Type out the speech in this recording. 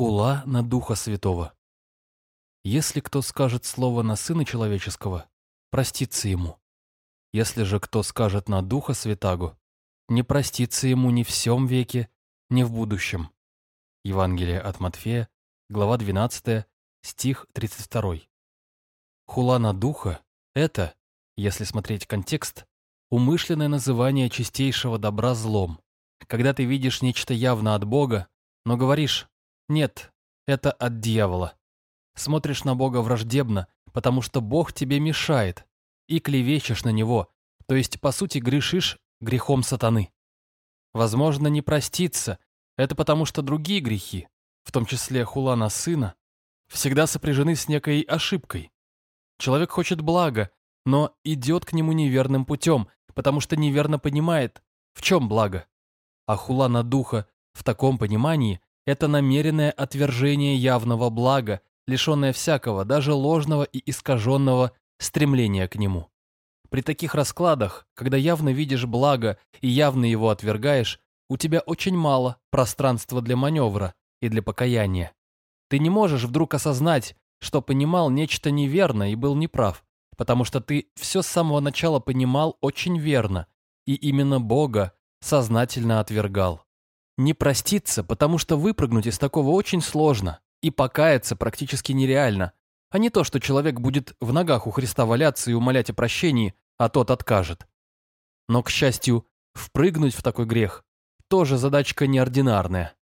Хула на Духа Святого. Если кто скажет слово на Сына Человеческого, простится ему. Если же кто скажет на Духа Святаго, не простится ему ни в всем веке, ни в будущем. Евангелие от Матфея, глава 12, стих 32. Хула на Духа – это, если смотреть контекст, умышленное называние чистейшего добра злом, когда ты видишь нечто явно от Бога, но говоришь «нет, это от дьявола». Смотришь на Бога враждебно, потому что Бог тебе мешает, и клевещешь на Него, то есть, по сути, грешишь грехом сатаны. Возможно, не проститься, это потому что другие грехи, в том числе хула на сына, всегда сопряжены с некой ошибкой. Человек хочет блага, но идет к нему неверным путем, потому что неверно понимает, в чем благо. А хула на духа в таком понимании – это намеренное отвержение явного блага, лишенное всякого, даже ложного и искаженного стремления к нему. При таких раскладах, когда явно видишь благо и явно его отвергаешь, у тебя очень мало пространства для маневра и для покаяния. Ты не можешь вдруг осознать, что понимал нечто неверно и был неправ, потому что ты все с самого начала понимал очень верно, и именно Бога сознательно отвергал. Не проститься, потому что выпрыгнуть из такого очень сложно, и покаяться практически нереально, а не то, что человек будет в ногах у Христа валяться и умолять о прощении, а тот откажет. Но, к счастью, впрыгнуть в такой грех тоже задачка неординарная.